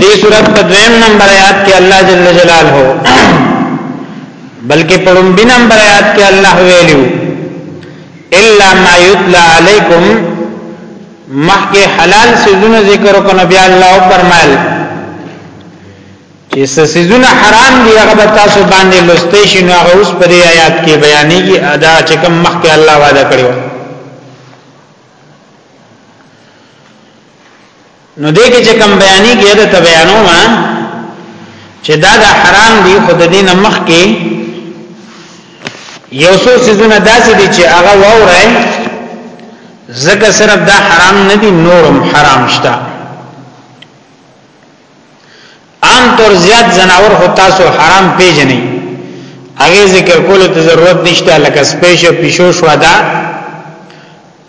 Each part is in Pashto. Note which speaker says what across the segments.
Speaker 1: دې صورت په دویم نمبر آیات کې الله جل جلاله بلکې په لومبي نمبر آیات کې الله ویلو الا ما یتلا علیکم مخکې حلال سيزونه ذکر وکړ نبی الله فرمایل چې سيزونه حرام دي هغه تاسو باندې لسته شي نو هغه اوس په آیات کې بیانېږي ادا چې کوم مخکې الله وعده کړو نو دې کې چې کم بیانې کې د تبیانو ما چې دا د حرام دی خود دین مخ کې یو څو سيزونه داسې دي چې هغه وره زکه صرف دا حرام نه دي نورم حرام شته عام طور زیات زناور خو تاسو حرام پیژنئ هغه ذکر کولو ته ضرورت نشته لکه سپیش او پښو شو دا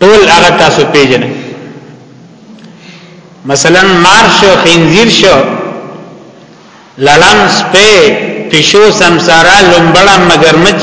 Speaker 1: ټول هغه تاسو پیژنئ مثلا مار شو خنزیر شو لړم سپې پښو سمسارا لومبړه مگرمچ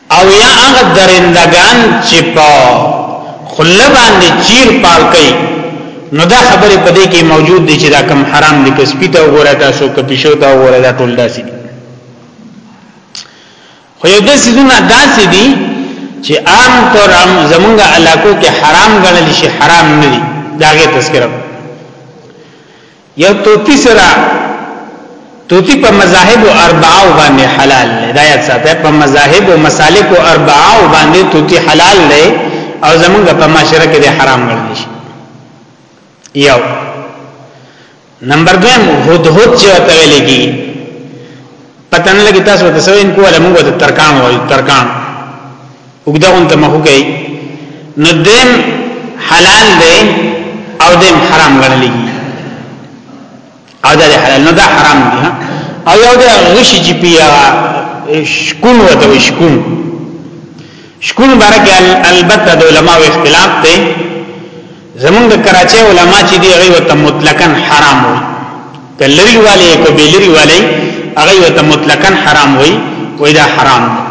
Speaker 1: او یا هغه درندگان چې په خله باندې چیر پال کوي نو دا خبره په دې کې موجود دي چې دا کم حرام دي که سپیته وګوره تاسو که پښو ته وګوره دا ټول داسي دي خو یو داسې دونه داسې دي چې عام طور عام زمونږ علاقو کې حرام ګڼل شي حرام نه دي داغه تذکرہ یو توتی سره توتی په مذاهب او اربعه باندې حلال دی دا یاد ساته په مذاهب او مسالک او اربعه باندې توتی حلال دی او زمونږ په معاشره کې دی حرام ګڼل شي یو نمبر 2 هدهد چې وتویل کی پتن لګی تاسو ته سوین کوله موږ ته ترکان وایو ترکان وګداون ته مخ کوي نو دیم حلال دی او دیم حرام ګڼل کیږي او دا حلال نه دا حرام دی او یو دا غشي چې پیا شکون وته شکون شکون بارکه البته د علماو اختلاف دی زمونږ د کراچۍ علما چې دی هغه ته مطلقاً حرام وي کلری والے کو بیلری والے هغه ته مطلقاً حرام وي وای دا حرام دی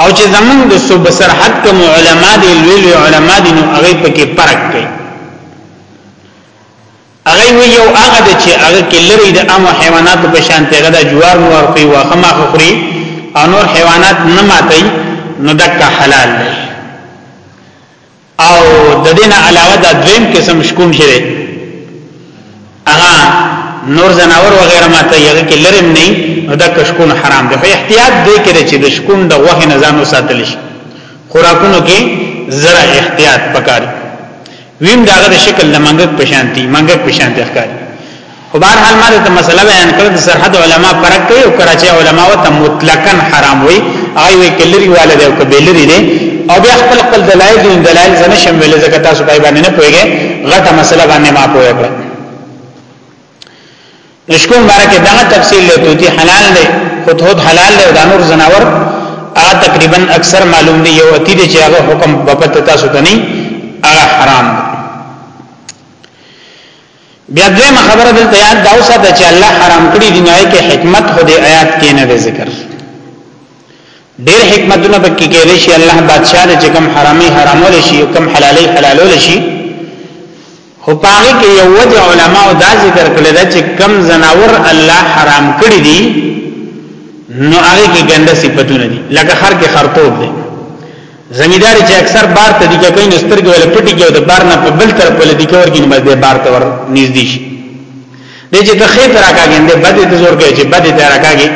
Speaker 1: او چې زمونږ د صوب سرحد کوم علما دي لوی لوی علما دي نو هغه پکې فرق کوي هغه وی یو هغه د چې هغه کې لري د عام حیوانات په شان ته غدا جوار مو ورکي واخه ما خوري او نور حیوانات نه ماتي نو دک حلال دی او د دې نه علاوه دا دویم قسم شکوم چې هغه نور زناور وغیرہ ماته یغه کې لرم نه نو دا کشکون حرام دی خو احتیاط دی کړي چې د شکون د وه نه ځانو ساتل شي خوراکونو کې زرا احتیاط پکار ویم داغه د شکل لمنګک پشانتی منګک پشانتی ښکاری خو بهر حال ما ته مسله بیان کړه د سرحد علما فرق کوي او کراچي علما وته مطلقاً حرام وي هغه وی کلری والد او کبلری دي او بیا خپل خپل دلایل دي دلایل زنه شامل زکه تاسو پای باندې نه پويږي غټه مسله باندې ما پوي کړه نشکو مبارک دا تفصیل له توتی حلال دی خود خود حلال دی او دا نور زناور ا تقریبا اکثر معلوم دی یو اتی دی چې هغه حکم بپت تاسو ته نه هغه حرام دی بیا دویمه خبره دلته یاد دا وساته چې الله حرام کړی دی نه کې حکمت خو دې آیات کې نه ذکر ډېر حکمتونه پکې کې لشي الله بادشاہ دې کوم حرامي حرامول شي او کوم حلالي حلالول شي خو پاره کې یو وجه علما او دا ذکر کړل دا چې کم زناور الله حرام کړی دي نو هغه کې ګنده صفاتونه دي لکه خر کې خرطوب دي زمیدار چې اکثر بار ته دیګه کوي نو سترګې ول پټي کې او د بار نه په بل طرف ول دیګه ورګي نو د بار ته ور نږدې شي د چې ته خې تر راکاږي د بده ته زور کوي چې بده ته راکاږي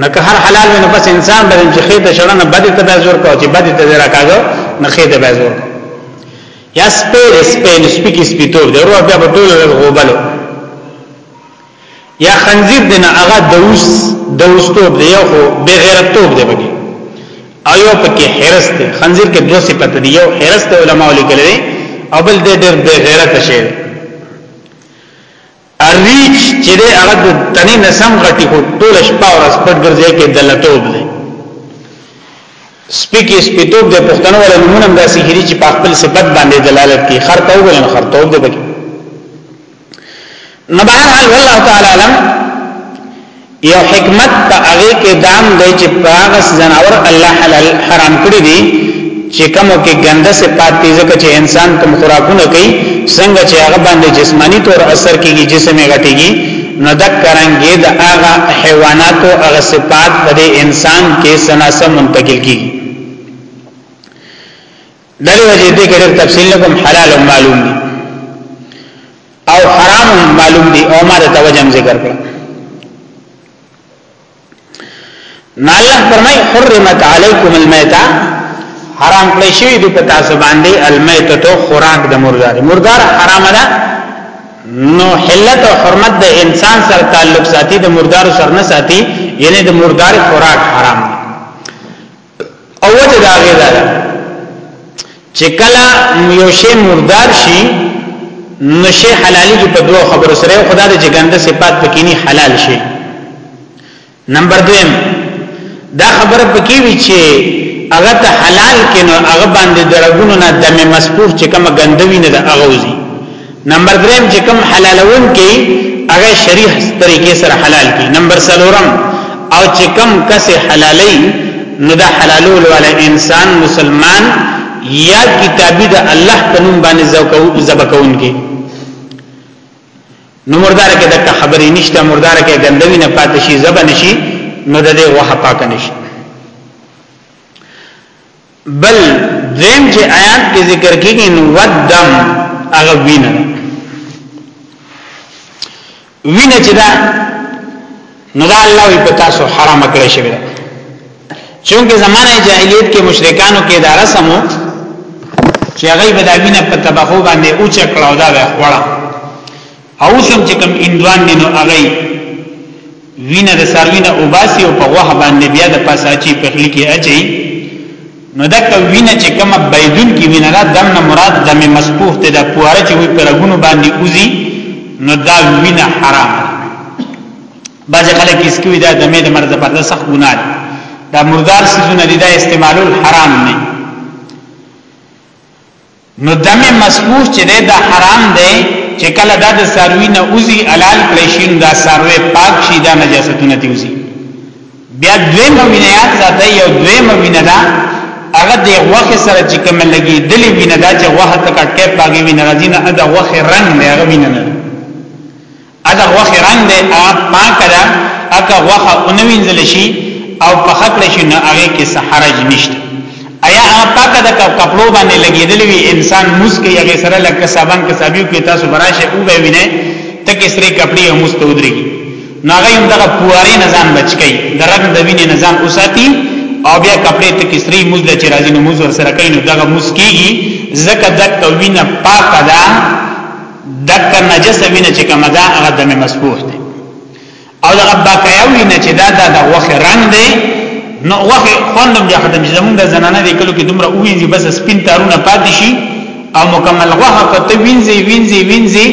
Speaker 1: نو که هر حلال نه بس انسان باندې چې خې ته شړن بده ته به زور کوي چې بده ته راکاږي نه خې ته به زور یا سپېر سپېن سپیکی سپیتور دی ورو بیا په ټولو غوبلو یا خنزیر دی نه هغه دوس دوستوب دی یو خو بغیرتوب دی بګي او یو پکې حرس دی خنزیر کې دوه صفات دی یو حرس دی علماء لیکل دی او بل دی ډېر بغیرت شي اریچ چې دی هغه د تنې نسم غټي کو ټول شپه او ورځ پټ ګرځي کې دلتوب دی سپیکی سپیتوب د پښتنو ول نمونه داسې هري چې په خپل صفت باندې دلالت کوي خرته وګورئ خرته وګورئ نو بهر حال والله تعالی علم یو حکمت په هغه کې دام دی چې باغس جناور الله حلال حرام کړی دی چې کومو کې ګنده صفات دي ځکه چې انسان کوم خوراکونه کوي څنګه چې هغه باندې جسمانی تور اثر کوي جسم یې غټيږي نو دک کرانګي د هغه حیواناتو هغه صفات په انسان کې سناسه منتقل کیږي دغه وجه دې کې ډېر تفصیل کوم حلال معلوم دي او حرام معلوم دي او ما د توجم ذکر کړ نو الله فرمای حرمت علیکم المیتہ حرام کړی شوی دی په تاسو باندې المیتہ تو خوراک د مردار مردار حرام ده نو حلت او حرمت د انسان سره تعلق ساتي د مردار سره نه ساتي یعنی د مردار خوراک حرام او وجه دا غي دا چې کله یو شی مردار شي نشه حلالي کې په دوه خبرو سره خدا دې چې ګنده صفات پکې نه حلال شي نمبر 2 دا خبره پکې وی چې هغه ته حلال کینو هغه باندې درګونو نه دمه مسپور چې کومه ګندوی نه د اغوزي نمبر دریم چې کوم حلالون کې هغه شریح طریقې سره حلال کی نمبر سلورم او چې کوم کسې حلالي نو دا حلالول ولا انسان مسلمان یا کتابی د الله په نوم باندې زبکون کې نو مردار کې د خبرې نشته مردار کې ګندوی نه پاتې شي زب نشي نو د دې وه پاک نشي بل دویم چې آیات کې ذکر کیږي نو ودم هغه وینه وینه چې دا نو دا الله په تاسو حرام کړی شوی دی چونکه زمانه جاهلیت کې مشرکانو کې دا رسم وو چې هغه به دا وینه په تبخو باندې اوچ کړه او دا وړه او سم چې کوم اندوان دي نو هغه وینه د ساروینه او باسي او په غوه باندې بیا د پاساچی په خلی کې اچي نو دا وینه چې کومه بيدون کې وینه را دم نه مراد دمه مسفوح ته د پواره چې وي پرګونو باندې اوزي نو دا وینه حرام بعض خلک اس کې دا دمه د مرز پر د سخت ګناه دا مردار سيزونه دي دا استعمالول حرام نه نو دم مسفوح چې دا حرام دی چې کله دا د ساروی نه اوزی حلال کړی شي دا ساروی پاک شي دا نجاستونه دی اوزی بیا دویم وینه یاد ساته یو دویم وینه دا هغه د وخت سره چې کوم لګي دلی وینه دا چې وخت کټه پاګی وینه راځي نه دا وخت رنگ نه هغه وینه نه اګه غوخه رنگ دی هغه پاک ده اګه غوخه اونوینځل شي او پخه کړی شي نو هغه کې څه حرج نشته ایا هغه پاک ده که کپړو باندې لګیدلی وي انسان موس کې هغه سره لکه صابن کې صابیو کې تاسو براشه او به وینئ تکي سری کپړې هم مستودري نو هغه هم دغه پواري نزان بچکی درګ د وینې نزان اوساتی او بیا کپړې تکي سری موز د چې راځي نو موز ور سره کین دغه موس کیږي زکه دک وینه پاک ده دغه نجس وینه چې کومه ده هغه دم مسبوح دی او دغه باقیا وینه چې دا د غوخه رنگ دی نو غوخه خوندم بیا ختم شي زمونږ د زنانه دی کلو کې دومره وینځي بس سپین تارونه پاتې شي او مکمل غوخه کته وینځي وینځي وینځي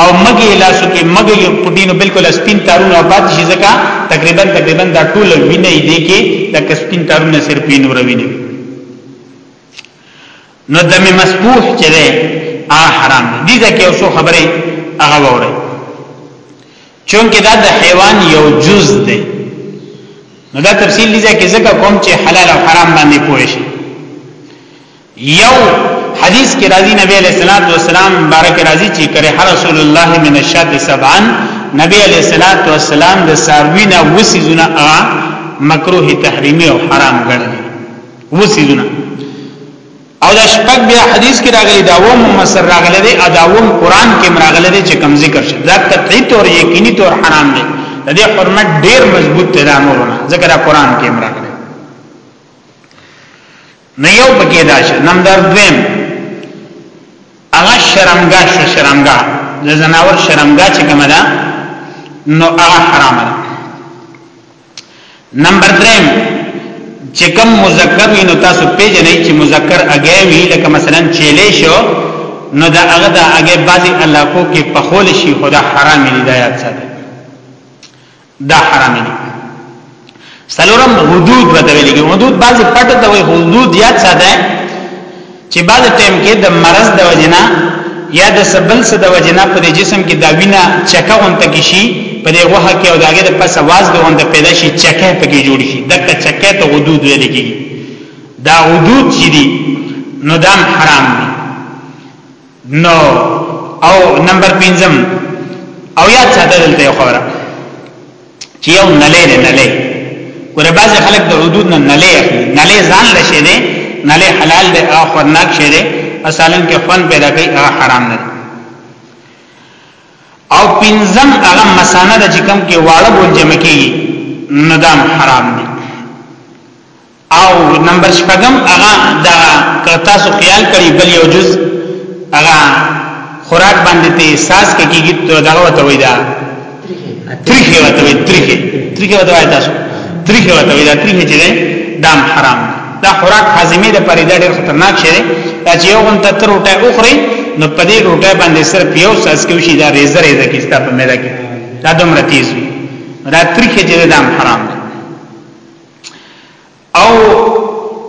Speaker 1: او مګي لاسو کې مګي پټینو بالکل سپین تارونه پاتې شي ځکه تقریبا تقریبا دا ټول وینه دی کې د سپین تارونه صرف وینور ویني نو دم مسبوح چې ده هغه حرام دی دي ځکه یو څو خبره هغه وره چونکه دا د حیوان یو جز دی نو دا تفصیل دي ځکه ځکه کوم چې حلال او حرام باندې پوه شي یو حدیث کې راځي نبی علیہ الصلوۃ والسلام بارک راځي چې کرے رسول الله من الشات سبعا نبی علیہ الصلوۃ والسلام د ساروینا وسیزونه مکروه تحریمی او حرام ګڼل وسیدونه او دا شپږ بیا حدیث کې راغلي دا ووم مسر راغلي دی دا ووم قران کې راغلي دی چې کم ذکر شي دا قطعي تور یقیني تور حرام دی د دې حرمت ډیر مضبوط دی دا نورونه ذکر قران کې راغلي نه یو پکې دا شي نمبر 2 هغه شرمګا شو شرمګا د زناور شرمګا چې کومه ده نو هغه حرام ده نمبر 3 چې کوم مذکر وي نو تاسو پیژنئ چې مذکر اگې وی لکه مثلا چیلې شو نو دا هغه د اگې بعضی علاقو کې په خول شي خدا حرام دي دا یاد ساتئ دا حرام دي سلورم حدود وته ویلي حدود بعضی پټ ته وي حدود یاد ساتئ چې بعد ټیم کې د مرض د وجنه یا د سبل څه د وجنه په جسم کې دا وینه چکه غونته کې شي په دې وه کې او داګه د پس आवाज د غونته پیدا شي چکه پکې جوړ شي دغه چکه ته حدود ویل کېږي دا حدود چې دي نو دام حرام دي نو او نمبر 5 او یاد ساته دلته خبره چې یو نلې نه نلې ګوره بعض خلک د حدود نه نلې اخلي نلې ځان لشي دي نلې حلال دي او خورناک شي دي اصلا کې فن پیدا کوي هغه حرام نه او پنځم هغه مسانه د چې کوم کې واړه بول جمع کیږي ندام حرام دي او نمبر شپږم هغه دا تاسو خیال کړی بل یو جز هغه خوراک باندې ته احساس کیږي ته دا وته وای دا تریخه وته وای تریخه تریخه وته وای تاسو تریخه وته وای دا تریخه چې دام حرام دا خوراک هاضمه د پرې دا ډېر خطرناک شی دا چې یو غنټه تر وټه اوخري نو په دې وټه باندې صرف یو ساس کې شي دا ریزه ریزه کې ستاسو مې راکې دا دومره تیز دا تریخه چې دام حرام او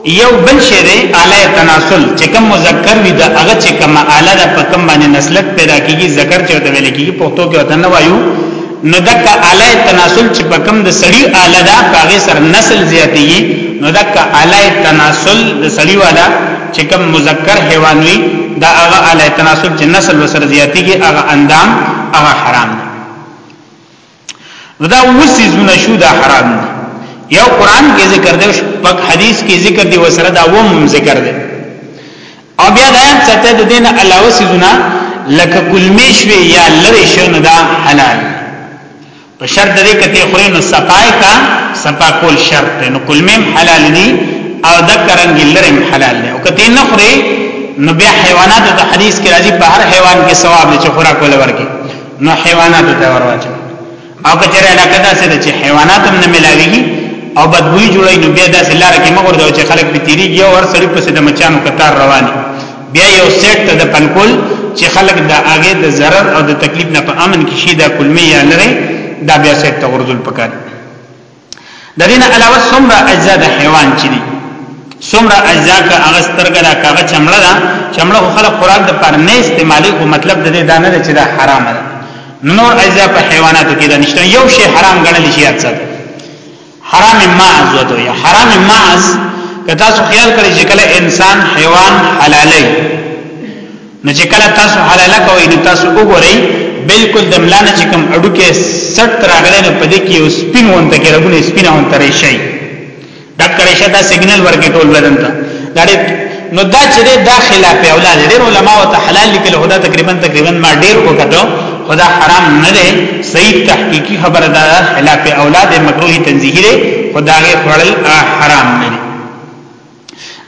Speaker 1: یو بل شی دی اعلی تناسل چې کوم مذکر وي دا هغه چې کوم اعلی د په کوم باندې نسلت پیدا کیږي ذکر چې ته ویل کیږي پښتو کې وته نه وایو نو دک اعلی تناسل چې په کوم د سړی اعلی دا هغه سر نسل زیاتیږي نو دک اعلی تناسل د سړی والا چې کوم مذکر حیوان وي دا هغه اعلی تناسل چې نسل وسر زیاتیږي هغه اندام هغه حرام دی نو دا وسیزونه شو دا حرام دي یو قران کې ذکر دی پک حدیث کې ذکر دی وسره دا ووم ذکر دی او بیا دا څته د دین علاوه سيزونه لکه کلمې شوي یا لری شنه دا حلال په شرط دې کته خوري نو صفای کا صفا کول شرط دی نو کلمې حلال دي او د کرنګ لرم حلال دی او کته نه خوري نو بیا حیوانات د حدیث کې راځي په هر حیوان کې ثواب چې خوراک ولور کې نو حیوانات ته ورواچو او کچره علاقه دا سره چې حیوانات هم نه ملاويږي او بدبوئی جوړي نو بیا داسې لار کې مګر دا چې خلک په تیری یو ور سړي په سده مچانو کتار رواني بیا یو سیټ ته د پنکول چې خلک د اگې د zarar او د تکلیف نه په امن کې شي دا کلمې یا لري دا بیا سیټ ته ورزول پکاري د دې نه علاوه څومره اجزا د حیوان چې دي څومره اجزا کا هغه سترګه دا هغه چمړه دا چمړه خو خلک خوراک د پر نه استعمالي او مطلب د دې دا نه چې دا حرام ده نور اجزا په حیواناتو کې دا نشته یو شی حرام ګڼل شي اڅد حرام ماعز وته یا حرام ماعز که تاسو خیال کړئ چې کله انسان حیوان حلالي نو چې کله تاسو حلاله کوئ نو تاسو وګورئ بالکل د ملانه چې کوم اډو کې سټ راغلی نو په دې کې یو سپین وونته کې رګونه سپینه وونته راشي ډاکټر شه دا سیګنل ورکې ټول بدن ته دا نو دا چې دا خلاف اولاد ډېر علما او ته حلال لیکل هدا تقریبا تقریبا ما ډېر وکړو خدا حرام نه دی صحیح تحقیقی خبره دا خلاف اولاد مکروه تنزیهی دی خدای خړل حرام نه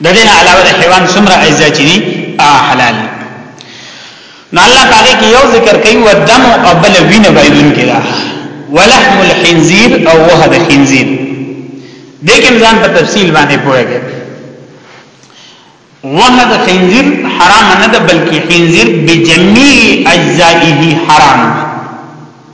Speaker 1: د دې نه علاوه د حیوان څومره اجزا چې دي حلال نو الله پاګه کې یو ذکر کوي و دم او بل وینه بایدون کې دا ولحم الخنزیر او وه د خنزیر دې کې ځان په تفصیل باندې پوهیږي وه د خنزیر حرام نه ده بلکې خنزیر بجميع اجزائه حرام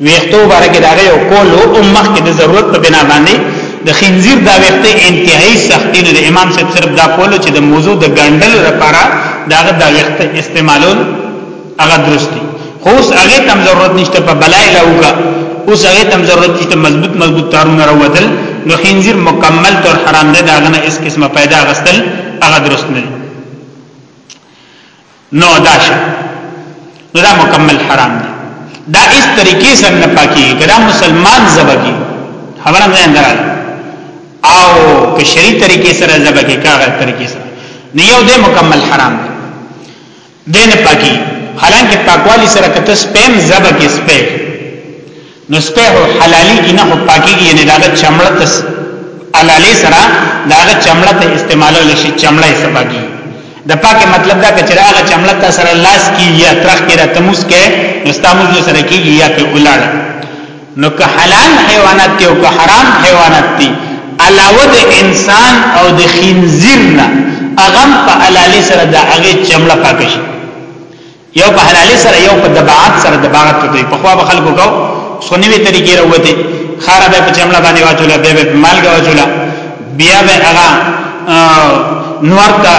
Speaker 1: ویختو بارکه دا غي او کول او امخ کې د ضرورت په بنا باندې د خنزیر دا ویخته انتهایی سختی نه امام صاحب صرف دا کول چې د موضوع د ګندل لپاره دا غي دا ویخته استعمالول هغه درستی خو اوس هغه تم ضرورت نشته په بلای لوګه اوس هغه تم ضرورت نشته مضبوط مضبوط تارونه راوتل نو خنزیر مکمل طور حرام ده دا غنه اس قسمه پیدا غستل هغه درست نه نو دا شي نو دا مکمل حرام دی دا اس طریقې سره نه پاکي کدا مسلمان زبګي خبره نه اندرال او که شری طریقې سره زبګي کاغه طریقې سره نه یو دې مکمل حرام دی دین پاکي حالانکه پاکوالی سره کته سپم زبګي سپم نو سپه حلالي کې نه پاکيږي یعنی دا چمړه تس حلالي سره دا چمړه ته استعمالول شي چمړه یې سپاږي د پاکه مطلب دا چې هغه چمړه ته سره لاس کې یا ترخ کې را تموس کې نستاموز سره کې یا په ولاړ نو که حلال حیوانات دي او که حرام حیوانات دي علاوه د انسان او د خنزیر نه اغم په حلالي سره د هغه چمړه پاک شي یو په حلالې سره یو په دباعت سره دباعت ته په خوا به خلکو کو سنوي طریقې راوته خار به په چمړه باندې واچول بیا به مالګه واچول بیا به هغه نور ته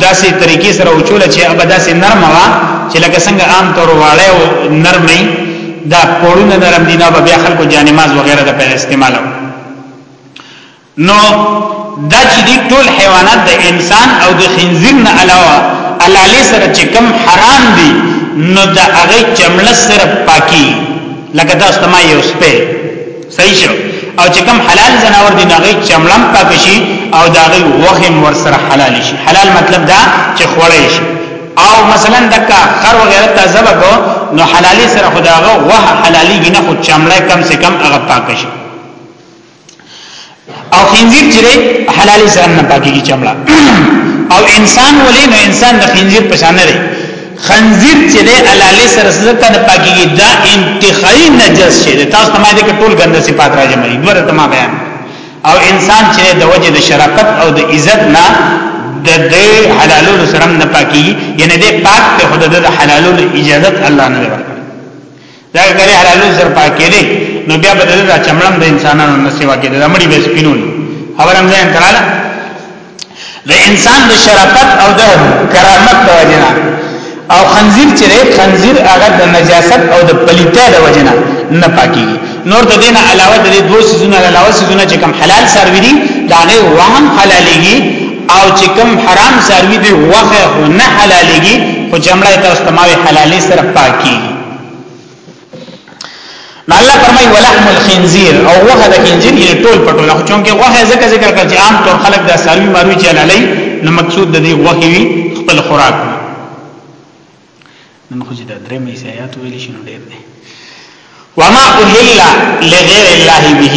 Speaker 1: داسې طریقې سره وچول چې اب داسې نرمه وا چې لکه څنګه عام طور واړه او نرمي دا پړونه نرم دي نه بیا خلکو جانماز وغیرہ د په استعمالو نو دا چې دی ټول حیوانات د انسان او د خنزیر نه علاوه علالی سره چې کم حرام دي نو دا هغه چمړه سره پاکي لکه دا استما یو سپه صحیح شو او چې کم حلال زناور دي هغه چمړم پاک شي او دا هغه وخم ور سره حلال شي حلال مطلب دا چې خوړې شي او مثلا دکا خر وغیرہ تازه کو نو حلالي سره خداغه وه حلالي نه خو چمړه کم سے کم هغه پاک شي او خنزیر چې حلال سره نه پاکيږي چمړه او انسان ولې نو انسان د خنزیر په شان نه خنزیر چې له حلال سره سره نه پاکيږي دا انتخابي نجس شي تاسو ته ما دې ټول ګنده صفات راځم دي دوه ته ما بیان او انسان چې د وجه د شرافت او د عزت نه د دې حلالو سره نه پاکيږي یعنی دې پاک ته خود د حلالو اجازه الله نه ورکړي دا کله حلالو سر پاکې دي نو بیا به دا چمړم د انسانانو نه سیوا کېده د مړي به سپینول خبر هم ځان تراله د انسان د شرافت او د کرامت د وجنه او خنزیر چې خنزیر هغه د نجاست او د پلیته د وجنه نه پاکي نور د دینه علاوه د دوه سيزونو علاوه سيزونه چې کم حلال سروي دي دا غي وهم حلاليږي او چې کم حرام سروي دي وغه نه حلاليږي خو جمله تاسو تمامه حلالي سره پاکي نو الله فرمای ولحم الخنزير او وغه د خنزير یې ټول پټول خو چونکه وغه ذکر ذکر کړ چې عام طور خلک دا ساروی ماروی چې علي نو مقصود د دې وغه وی خپل خوراک نن خو چې دا درې مې آیات ویل شنو ډېر دي وما اهل لغیر الله به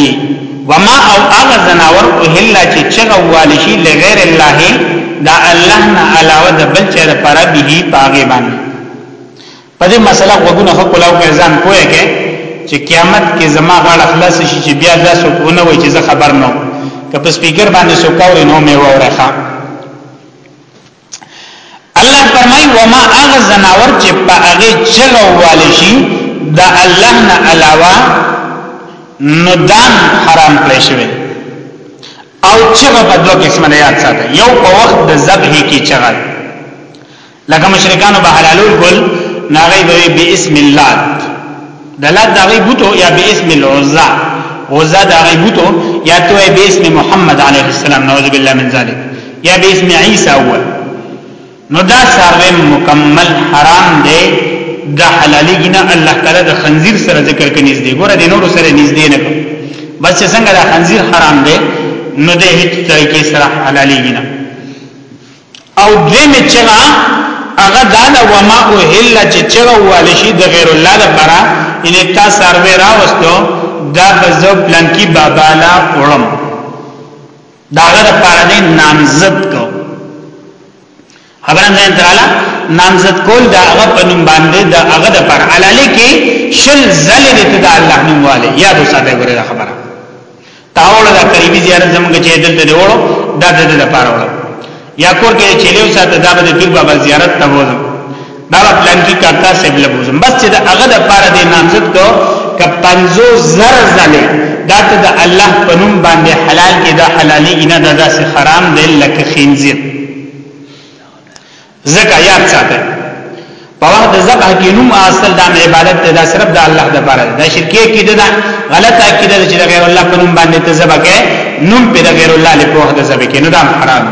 Speaker 1: وما او اغه زناور اهل چې چغه والی شي لغیر الله دا الله نه علاوه د بل چا لپاره به پاګې باندې په دې مسله غوګونه خو کولاو کې ځان پوهه کې چې قیامت کې زما غاړه خلاص شي چې بیا دا څوک ونه وي چې زه خبر نو که په سپیکر باندې څوک اوري نو مې وورخه الله فرمای و ما اغه زناور چې په هغه چلو والي شي دا الله نه علاوه نو دان حرام کړی شوی او چغه په دوه قسمه یاد ساته یو په وخت د ذبح کې چغه لکه مشرکانو به حلالول کول ناغی به باسم الله دلات داغی بوتو یا باسم العزا عزا داغی بوتو یا تو باسم محمد علیه السلام نعوذ بالله من ذلک یا باسم عیسی اول نو دا ساروی مکمل حرام دی دا حلالی گنا الله تعالی د خنزیر سره ذکر کې نږدې ګوره د نور سره نږدې نه بس څنګه دا خنزیر حرام دی نو د هیڅ طریقې سره حلالی گنا او دویمه چغه هغه داله وما او هله چې چغه والی شي د غیر الله لپاره ان تا سروي راوستو دا بزو پلان کی بابا لا وړم داغه لپاره دې نامزد کو خبرم ځین تراله نامزد کول دا هغه په نوم باندې دا هغه د پر علاله کې شل زل دې ته د الله نوم والے یادو ساده غره خبره تاوړه دا قریبی زیارت زمونږ چې دلته دی وړو دا د دې لپاره وړو یا کور کې چې له ساته دا د پیر بابا زیارت ته وځم دا پلان کې کارتا سیب لبوزم بس چې دا هغه د پاره دی نامزد کو ک 50 زر زله دا ته د الله په نوم باندې حلال کې دا حلالي نه دا داسې حرام دی لکه خنزیر زکه یاد ساته په وخت د زکه کې نوم اصل د عبادت ته د صرف د الله د بار د شرکی کې د غلط عقیده چې غیر الله په نوم باندې ته زبکه نوم په غیر الله له په وخت د زبکه نه د حرام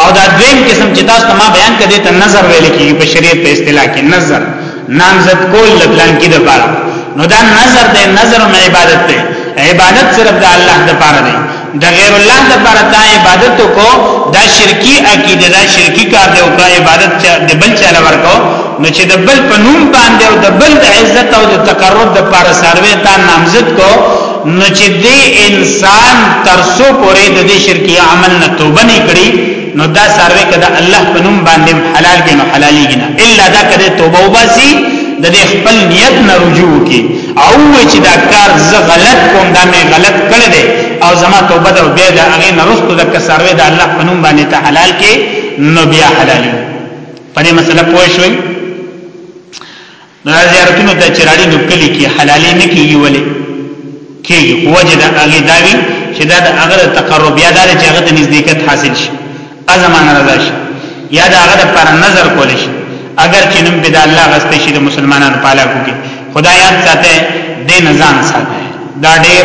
Speaker 1: او دا دویم قسم چې تاسو ما بیان کړی ته نظر ویل کیږي په شریعت په اصطلاح کې نظر نامزد کول د پلان کې د پاره نو دا نظر دی نظر نه عبادت دی عبادت صرف د الله د پاره دی د غیر الله د پاره دا عبادت کو دا شرکی عقیده دا شرکی کار دی او کا عبادت د بل چا لور کو نو چې د بل په نوم باندې او د بل د عزت او د تقرب د پاره سروي تا نامزد کو نو چې دې انسان ترسو پورې د دې شرکی عمل نه توبه نه کړي نو دا سروي کده الله په نوم باندې حلال کې نو حلالي نه الا دا کده توبه وباسي د دې خپل نیت نه رجوع کی او چې دا کار زه غلط کوم دا مې غلط کړی دی او زما توبه ده بیا دا هغه نه رسته د کسروي د الله په نوم باندې ته حلال کې نو بیا حلالي په دې مسله پوه شوئ نو زیارتونو ته چرالي نو کلی کې حلالي نه کیږي ولې کیږي وجه دا هغه داوی چې دا د هغه تقرب یا دا چې هغه د نزدېکت حاصل شي ازمانه رضا شي یا دا هغه پر نظر کول شي اگر چې نن بد الله غسته شي د مسلمانانو پالا کوي خدایات ساته د نزان ساته دا ډیر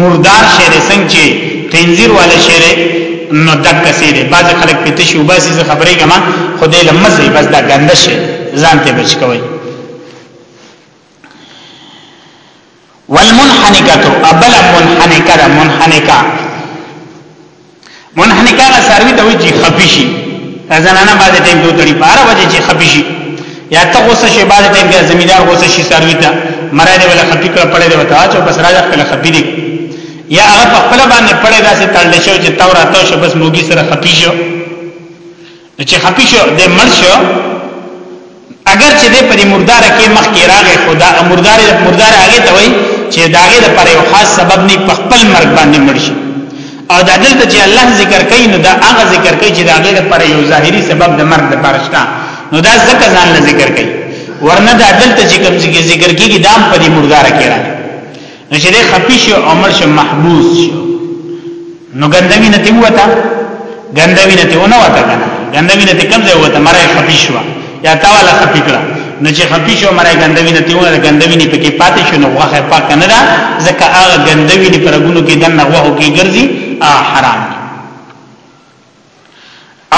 Speaker 1: مردار شعر څنګه چې خنزیر والا شعر نو دک کسې دي بعض خلک پته شي وباسي زه خبرې کما خدای لمزه بس دا ګنده شي ځان ته بچ کوي والمنحنکه ابل منحنکه منحنکه منحنی کاغه ساروی ته وی چې خفشي زنانه باندې ټیم دوه تړي بار وجه چې خفشي یا ته غوسه شي باندې ټیم کې زمیدار غوسه شي ساروی ته مرای دی ولا خفي کړه پړې دی وتا چې بس راځه خپل خفي دی یا هغه خپل باندې پړې داسې تړل شو چې تورا ته شو بس موګي سره خفي شو نو چې خپي شو د مړ شو اگر چې د پرې مردار کې مخ کې راغې خدا مردار مردار هغه ته وای چې داغه د پرې خاص سبب نه په خپل مرګ باندې مړ شي او دا دلته چې الله ذکر کوي نو دا هغه ذکر کوي چې دا غیر پر یو ظاهری سبب د مرګ د پرشتہ نو دا ځکه ځان له ذکر کوي ورنه دا دلته چې کوم ذکر ذکر کیږي دا په دې مردار کې راځي نو چې خپي شو عمر شو محبوس شو نو ګندوی نه تیوتا ګندوی نه تیونه وتا کنه ګندوی نه کم ځای وتا مړای خپی شو یا تا ولا خپی کړه نو چې خپی شو مړای ګندوی نه تیونه ګندوی نه پکې پاتې شو نو غوخه پاک نه ده ځکه هغه ګندوی نه پرګونو کې دنه غوخه کې ګرځي حرام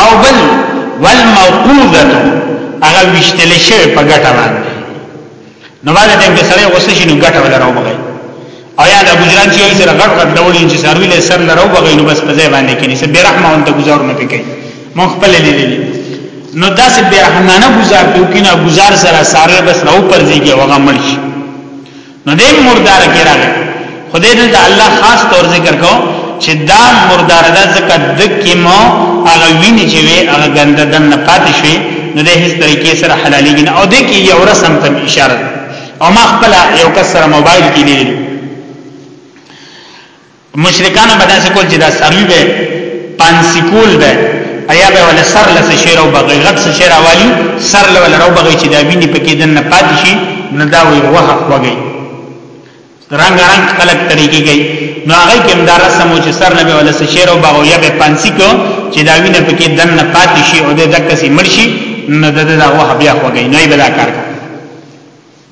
Speaker 1: او بل والموقوذه هغه وشتل شوی په ګټه باندې نو باندې ټیم کې سره غوسه شي نو ګټه ولا راو بغي او یا د ګجران چې یې سره غټ غټ ډولې چې سروي له سر لرو بغي نو بس په ځای باندې کې نسه برحمه انت گزار نه پکې مون خپل لیدلې نو داسې برحمانه گزار کوي نه گزار سره ساره بس راو پرځيږي هغه مرشي نو دې مردار کې راغی خدای دې ته الله خاص طور ذکر کو چې دا مردار ده ځکه د کیمو هغه ویني چې وي هغه ګنده دن نه پاتې شي نو دې هیڅ طریقې سره حلالېږي او دې کې یو رسم ته اشاره او ما خپل یو کس سره موبایل کې لیدل مشرکان به داسې کول چې دا سروي به پانسی کول به ایا به ول سر لس شیر او بغی غټ س شیر والی سر له ول رو بغی چې دا ویني پکې دن نه پات شي نه دا وی وه خوږی رنگ رنگ خلق طریقې گئی نو هغه کې دا رسم چې سر له ول س شیر او بغی یا به پانسی کو چې دا ویني پکې دن نه پات شي او د دکسي مرشي نه د دا وه بیا خوږی نه بلا کار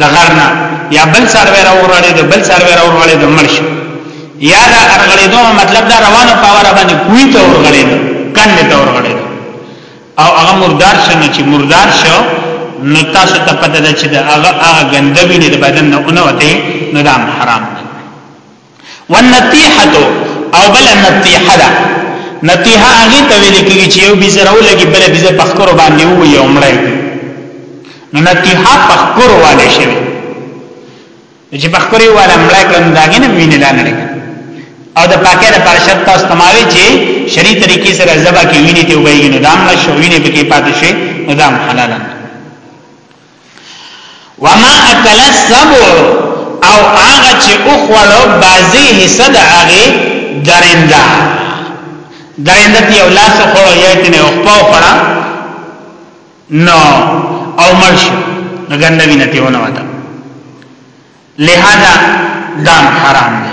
Speaker 1: د غرنا یا بل سروي راوړل د بل سروي راوړل د مرش یا دا ارغړې دو مطلب دا روانو پاور باندې کوی ته ورغړې کنده ته ورغړې او هغه مردار شنه چې مردار شو نو تاسو ته پته ده چې دا هغه هغه ګندوی د بدن نه اونوته نو دا حرام والنتیحه او بل نتیحه ده نتیحه هغه ته ویل کیږي چې یو بيزرو لګي بل بيزه پخکر باندې وو یو مړی نو نتیحه پخکر والے شي چې پخکر یو والا مړی کړم داګه نه ویني لاندې او د پاکه د پرشت تاسو تماوي چې شری طریقې سره زبا کې ویني ته وایي نو دام لا شو ویني به کې پاتې شي نو دام حلال نه وما اکل السبع او هغه چې او خوړو بازي حصہ د هغه درنده درنده تی او لاس خوړو یا تنه او خپل خوړه نو او مرش نو ګنده وینه تی ونه وته لہذا دام حرام دی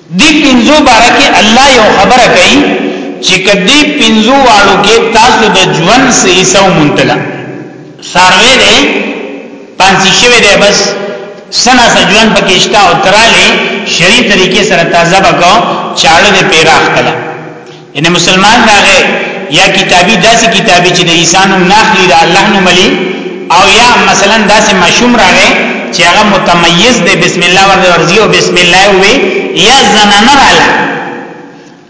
Speaker 1: دې پنځو باره کې الله یو خبره کوي چې کدی پنځو واړو کې تاسو د ژوند سه حصہ مونتله ساروی دی پانسی شوی دی بس سنا سه ژوند پکېشتا او تراله شری طریقې سره تازه بکاو چاړه دې پیراخ کلا ان مسلمان راغې یا کتابی داسې کتابی چې د عیسی نوم ناخلی د الله نوم لري او یا مثلا داسې مشوم راغې چې هغه متميز دی بسم الله ورته ورزي او بسم الله وي یا زنانه رااله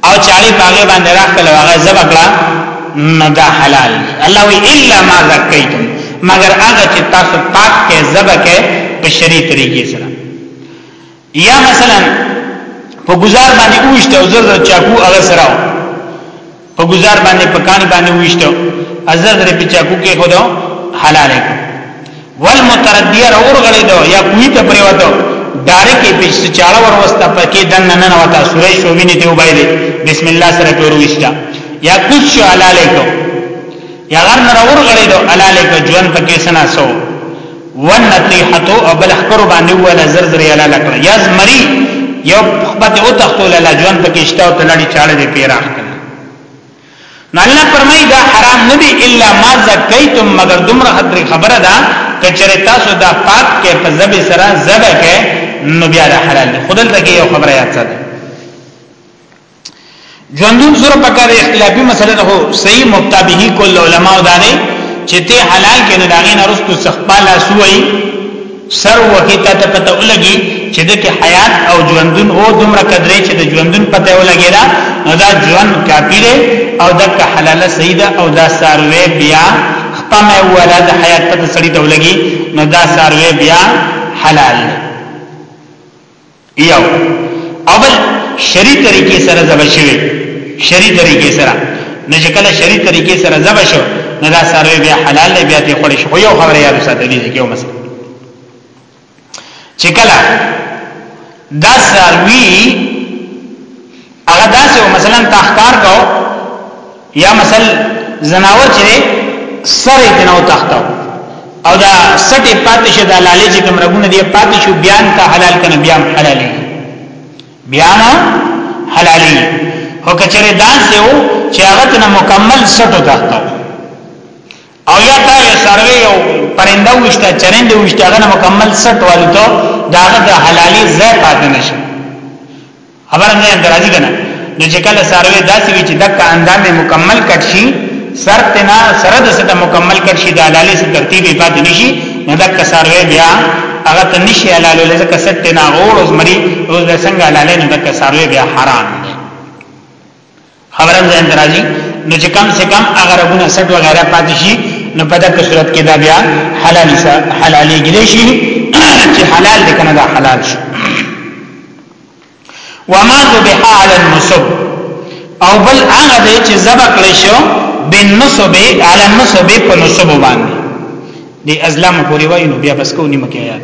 Speaker 1: او چاړي باغې باندې راخله هغه زبکړه ندا حلال الله وی الا ما زکیتم مگر هغه چې تاسو پاک کې زبکه په شری طریقې سره یا مثلا په گزار باندې وښته او زر چاکو هغه سره په گزار باندې په کان باندې وښته ازر در په چاکو کې خدا حلال دی والمتردیه اور غړې دو یا کوی ته پریوتو ډایرک په چاړه ور وستا پکې دن نه نه وتا سورې شو ویني ته وبایلې بسم الله سره پرو وښتا یا کوچ حلال کو یا غر نه اور غړې دو حلال کو ژوند پکې سنا سو ونطيحته او بل خبر باندې ولا زر زر يلا لکړه یا زمری یو خبت او تختو لالا جون پکشتا او تلړي چاړه دې پیراخ کړه نو الله فرمایي دا حرام نه دی الا ما زکیتم مگر دومره حد خبره ده کچره تاسو دا پاک کې په زب سره زب کې نو بیا حلال خدل ته یو خبره یاد ساتئ ژوندون زور پکار اختلافي مسله ده خو صحیح مبتابه کول علماء دا نه چې ته حلال کې نه داغې نه رستو سخپاله سوی سر وهی ته ته پته ولګي چې د کې حیات او ژوندون او دومره قدرې چې د ژوندون پته ولګي دا نو دا ژوند کافی دی او دا که حلال صحیح ده او دا سروي بیا خپم ولا د حیات پته سړی ته ولګي نو دا سروي بیا حلال دی یو اول شری طریقې سره زب شوی شری طریقې سره نه چې کله شری طریقې سره زب شو نه دا ساروی بیا حلال دی بیا ته خړې شو یو خبره یاد ساتلې دي یو مسله چې کله دا ساروی هغه داسې او مثلا تا ښکار کو یا مثل زناور چې سر یې نه وتاختو او دا سټې پاتې شه د حلالې چې کوم رګونه دی پاتې شو بیان ته حلال کنه بیان حلالې بیان حلالې هو کچره داسې وو چې هغه ته مکمل سټو تاختو او یا تا یې سروي او پرنده وشته چرنده وشته هغه مکمل سټ والو ته داغه د حلالې ځای پاتې نشي خبره نه اندرازي کنه نو چې کله ساروي داسې وي چې دک اندام مکمل کټ شي سر تنا سره د سره مکمل کټ شي د حلالې سره ترتیب پات نشي نو دک ساروي بیا هغه ته نشي حلالو لکه ست تنا غوړ اوس مري اوس د څنګه حلالې نو دک ساروي بیا حرام خبره ځان درازي نو چې کم سے کم هغه رګونه سټ وغیرہ پاتې شي نو په دغه صورت کې دا بیا حلال حلالي ګرې شي چې حلال دې کنه دا حلال شي وما ذبح على النصب او بل هغه دې چې ذبح کړی شو بالنصب على النصب په نصب باندې دې ازلام پوری وای نو بیا بس کو نیمه کې آیات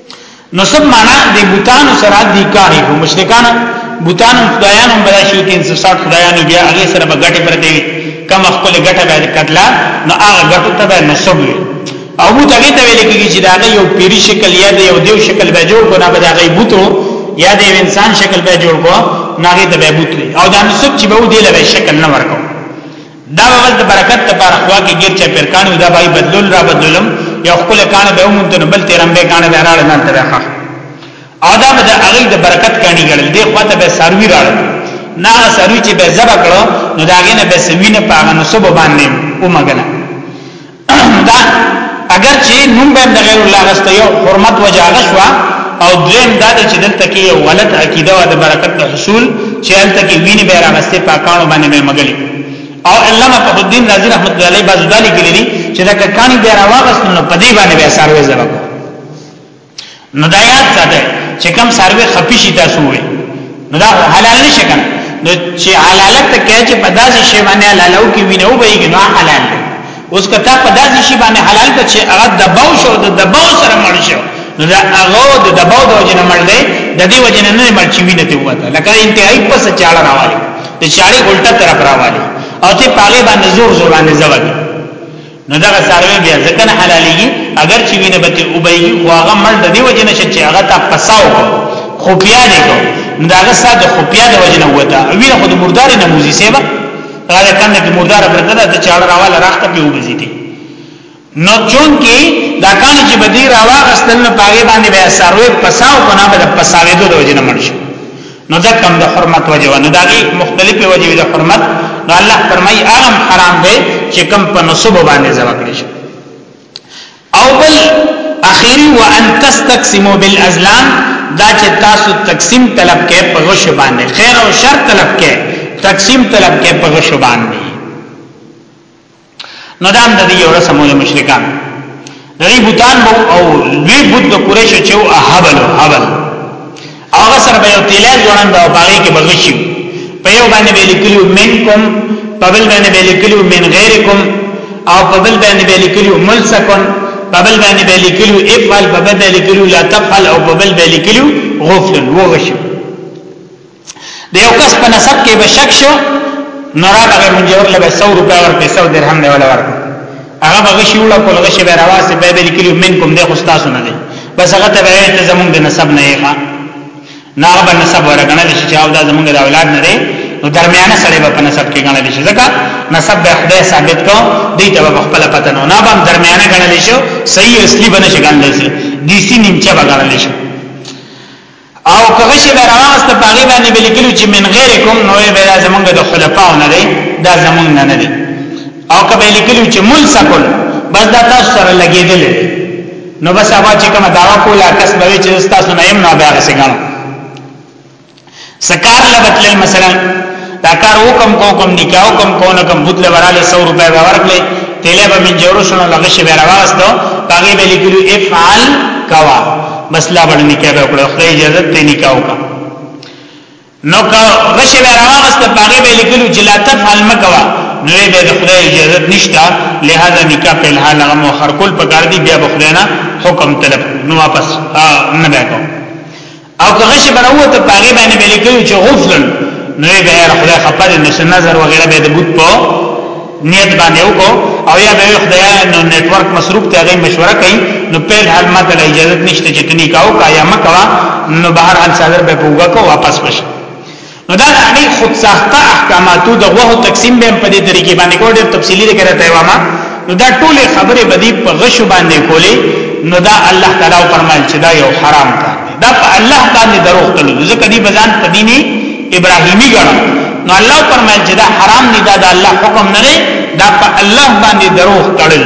Speaker 1: نو سم معنا دی بوتان سره دی کاری کو مشرکان بوتان خدایان هم بلا شي 360 خدایان بیا هغه سره بغټه پر دی کم خپل غټه به کتلا نو هغه غټه ته به نسب وي او بو ته ته ویل کیږي چې دا یو پیری شکل یا یو دیو شکل به جوړ کو نه به دا غیبوتو یا د انسان شکل به جوړ کو نه غي ته به بوتلی او دا نسب چې به دی له شکل نه ورکو دا بس د برکت لپاره خوا کې ګیر چا پر کانو دا بای بدلول را بدلولم یو خپل کانه به مونږ ته بل تیرم به کانه به راړ نه تر اخر او دا به د هغه د برکت کانی ګړل دی خو ته به سروي راړ نه سروي چې به زبا کړو نو داګه نه به سوینه پاغه نو سبب باندې ومګنه دا اگر چې نوم به د غیر الله غسته یو حرمت وجاغه شو او دریم دا چې دلته کې یو غلط عقیده او د برکت د حصول چې دلته کې ویني به راغسته پاکانو باندې به مګلی او علامه فخر الدین رازی رحمت الله علیه باز دالی کړی چې دا کانی به راوغسته نو پدی باندې به سروي زره نو دا یاد ساته چې کم ساروی خپي شي تاسو وي نو دا حلال نشي کنه نو چې حلالت ته کې چې په داسې شی باندې حلالو کې وینو بهږي نو حلال دی اوس کته په داسې شی باندې حلال ته چې هغه دباو شو د دباو سره مړ شو نو دا هغه د دباو د وجنه مړ دی د دې وجنه نه مړ چې وینته وته لکه انتهایی پس چاړه راوالي د چاړي الټه طرف راوالي او ته پاګې باندې زور زور باندې ځوږي نو دا ساروی بیا ځکه نه حلالېږي اگر چې وینه به ته وبېږي خو هغه مړ د دې وجه نشه چې هغه ته پساو خو بیا دې کو نو دا هغه ساده خو بیا د وجه نه وته وینه خو د مردار نه موزي سیبا راځه کنه کې مردار پرته ده چې اړه راواله راخته په وبزي دي نو چون کې دا کان چې بدی راواغستل نه پاګې باندې بیا ساروی پساو کنه به پساوې دوه وجه نه مرشي نو دا کم د حرمت وجه نو دا غي مختلفه وجه د حرمت نو الله فرمای ارم حرام دی چې کم په نسب باندې زما کړی شي او بل اخیری وان تستقسموا بالازلام دا چې تاسو تقسیم طلب کې په غش باندې خیر او شر طلب کې تقسیم طلب کې په غش باندې نو دا د یو رسم د مشرکان د دې بوتان بو او لوی بوت د قریش چې او هبل هبل هغه سره به یو تیلې ځوان دا باغی کې بغشي په یو باندې به لیکلو منکم په بل باندې به لیکلو من غیرکم او په بل باندې به لیکلو ملسکن په بل باندې به لیکلو افعل په بل باندې لیکلو لا تفعل او په بل باندې لیکلو غفل وغشي د یو کس په نسب کې به شک شو نو راغه منجور له 100 روپیا ورکړي 100 درهم دی ولا ورکړي هغه به شي ولا کول غشي به راواسه به به لیکلو منکم د خوستا سونه دي بس هغه ته به ته زمونږ د نسب نه یې نه به نسب ورګنل شي چې او دا زمونږ د اولاد نه دی نو درمیانه سړی به په نسب کې ګڼل شي ځکه نسب به خدای ثابت کو دی ته په خپل پته نه نه به درمیانه ګڼل شي صحیح اصلي بنه شي ګڼل شي دیسی نیمچه به ګڼل شي او کغه شی به راوست په هغه باندې به لیکلو چې من غیرکم نو به دا زمونږ د خلفاو نه دی دا زمونږ نه نه دی او کبه لیکلو چې ملسکل بس دا تاسو سره لګیدل نو بس هغه چې کوم داوا کوله کس به چې تاسو نه یم نو به هغه څنګه سکار لبتل مثلا دا کار وکم کو کوم نکاو کوم کو نه کوم بوتله وراله 100 روپے به ورکړي تیلې به من جوړ شنو لغه شی به راوستو هغه به لیکلو افعل کوا بس لا باندې نکاح به کړو خو اجازه ته نکاو کا نو کا غشه به راوست هغه به لیکلو چې لا تفعل مکوا نو به د خدای اجازه نشته لہذا نکاح په الحال هغه مو خرکول پکار دی بیا بخدای نه حکم طلب نو واپس نه به کوم او که غشي بنوه ته پاګې باندې به لیکو چې غفلن نو به یې خدای خبر نشه نظر وغیرہ به د بوت په نیت باندې وکړو او یا به خدای نو نت ورک مصروف ته غي مشوره کوي نو په حال ماته اجازه نشته چې تني کاو کا یا مکوا نو بهر حال صادر به پوګه کو واپس وشه نو دا هغه خود ساخته احکاماتو د غوه تقسیم به په دې طریقې باندې کوو ډېر تفصیلی ذکر ته واما نو دا ټول خبره بدی په غش باندې کولې نو دا الله تعالی فرمایل چې دا یو حرام کار دی دا په الله باندې دروغ تلل ځکه دې بزان په دیني ابراهیمی ګڼو نو الله فرمایل چې دا حرام دی دا د الله حکم نه دی دا په الله باندې دروغ تړل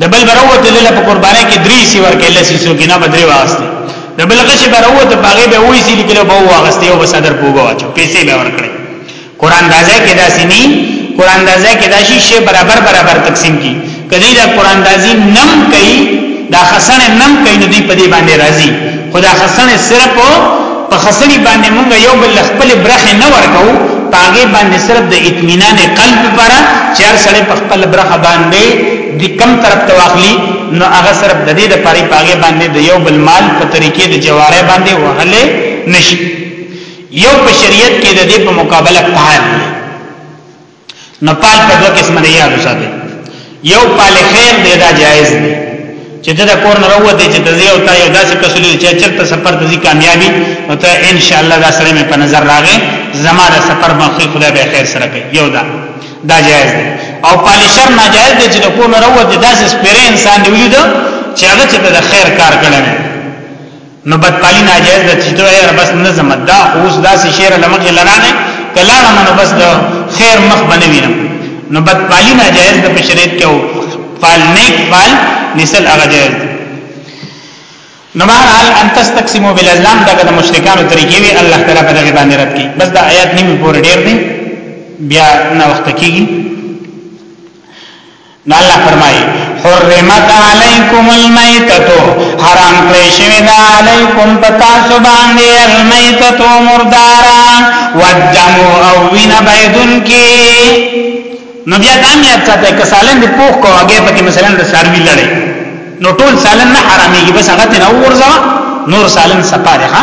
Speaker 1: د بل بروت له په قربانه کې درې سی ورکه لسی سو کې نه بدري واسطه د بل غش بروت باغې به وې سی لیکلو به واغسته او صدر پوغا واچو پیسې به ورکړي قران دازه کې داسې ني قران دازه کې داسې شی برابر برابر تقسیم کی کدی دا قران دازي نم کوي دا خسن نم کوي نو دی په دې باندې راضي خدا خسنې صرف په خسنې باندې مونږ یو بل خپل برخه نه ورکو پاګې باندې صرف د اطمینان قلب لپاره چې هر سړی په خپل برخه باندې د کم طرف ته واخلي نو هغه صرف د دې لپاره پاګې باندې د یو بل مال په طریقې د جواره باندې وهله نشي یو په شریعت کې د دې په مقابله پال نو پال په دوه قسمه دی یاد وساتي یو پال خیر دی دا جایز دی چې ته د کور نه وروته چې ته یو تا یو داسې کسلې چې چرته سفر ته ځي کامیابی او ته ان شاء الله دا سره مې په نظر راغې زما د سفر مخې خدای به خیر سره کوي یو دا دا جایز دی او پالیشر ناجایز دی چې د کور نه وروته داسې سپیره انسان دی ولیدو چې هغه چې د خیر کار کړی نو بدپالی ناجایز ده چې دوی یې بس نه زمد دا اوس داسې شعر لمخې لرانه کله نه منو بس د خیر مخ بنوي نه نو بدپالی ناجایز ده په شریعت کې او فال نیک فال نسل هغه جایز ده نو بهرحال ان تستقسموا بالازلام دا د مشرکانو طریقې وی الله تعالی په دغه باندې رد کړي بس دا آیات نیمه پورې ډیر دی بیا نه وخت کیږي نو الله فرمایي حرمت علیکم المیتتو حرام کړی شوی دا علیکم پتا سو باندې المیتتو مردارا والدم او وین بيدن کی نو بیا دا مې اته ک سالن دی پوخ کو هغه پکې مثلا د ساروی لړې نو ټول سالن نه حراميږي بس هغه ته نه ورځه نور سالن سپاره ها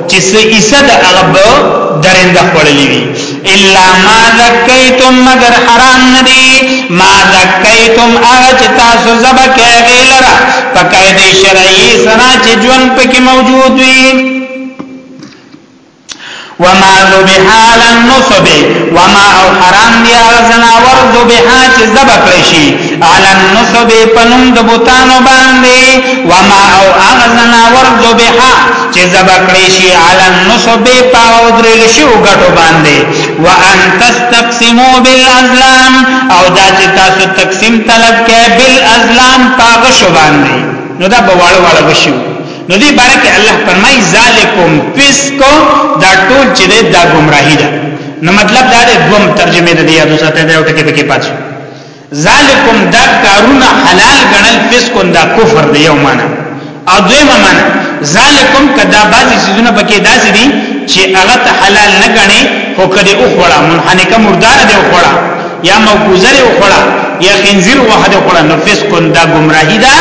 Speaker 1: چې سه عیسی د هغه به درنده خړلې وي الا ما ذکیتم مگر حرام ندی ما ذکیتم هغه چې تاسو زبا کې غیلرا په قاعده شرعي سره چې ژوند پکې موجود وي وما ذبح على النصب وما او حرام دی غزنا ور ذبح چې ذبح کړی شي على النصب پنوم د بوتانو باندې وما او غزنا ور ذبح چې ذبح کړی شي علی النصب په او درېل شي او غټو باندې وان تستقسمو بالازلام او دا چې تاسو تقسیم طلب کې بالازلام پاغه شو باندې نو دا بوال والا وشو نو دې بارکه الله فرمای ذالکم فسکو دا ټول چې دا گمراهی ده نو مطلب دا دی دوم ترجمه د دې یادو ساته دا ټکی پکې پاتې ذالکم دا کارونه حلال ګڼل فسقون دا کفر دی یو معنا او دویمه معنا ذالکم کدا بعضی سيزونه پکې داسې دي چې هغه ته حلال نه ګڼي خو کدی او خوړه منحنکه مردار دی او خوړه یا موقوزه دی او خوړه یا خنزیر وحده خوړه نو فسقون دا گمراهی ده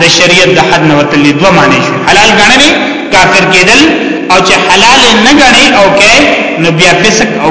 Speaker 1: د شریعت د حد نه وتلې دوه معنی شو حلال ګڼل کافر کېدل او چې حلال نه ګڼي او کې نو بیا فسق او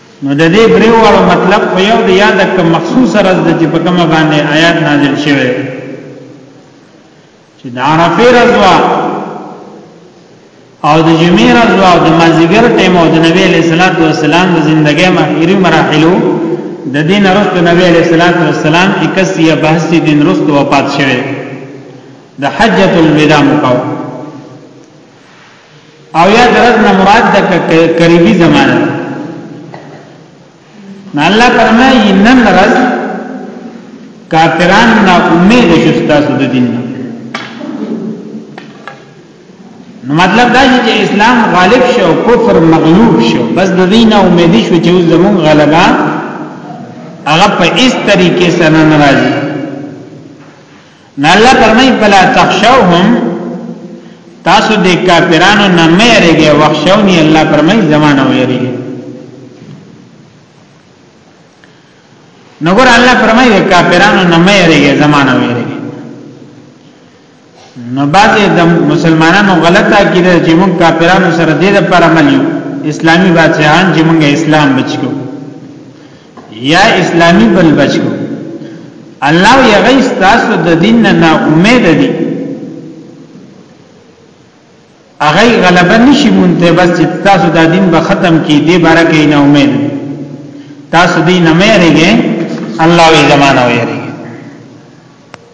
Speaker 2: نو د دې درې واړو مطلب خو یو دی یاد کوم مخصوص راز د چې په کومه باندې آیات نازل شوه چې د عرفه رضوا او د جمعې رضوا او د مازیګر ټیم او د نبی علیہ الصلوۃ والسلام د ژوندۍ مخیری مراحلو د دین رست نبی علیہ الصلوۃ والسلام 81 یا 82 دین رست وفات شوه د حجۃ الوداع مکو او یا درز نه مراد د قریبی زمانه نه الله فرمایي نن رز کافران نا امید شو تاسو د دین نو مطلب دا چې اسلام غالب شو کفر مغلوب شو بس د دین امید شو چې زمون غلبا هغه په اس طریقې سره ناراضي نه الله فرمای فلا تخشوهم تاسو د کافرانو نه مې رګي وخښوني الله فرمای زمانه ويري نګور الله فرمای د کافرانو نه مې رګي زمانه ويري نو بعضې د مسلمانانو غلطه عقیده چې موږ کافرانو سره دې لپاره مليو اسلامی بادشاہان چې موږ اسلام بچو یا اسلامی بل بچو الله یې غي تاسو د دین نه امید دي هغه غلبه نشي مونته بس چې تاسو دا دین به ختم کی دی برکه نه امید تاسو دین نه مېریږي الله یې زمانہ ویری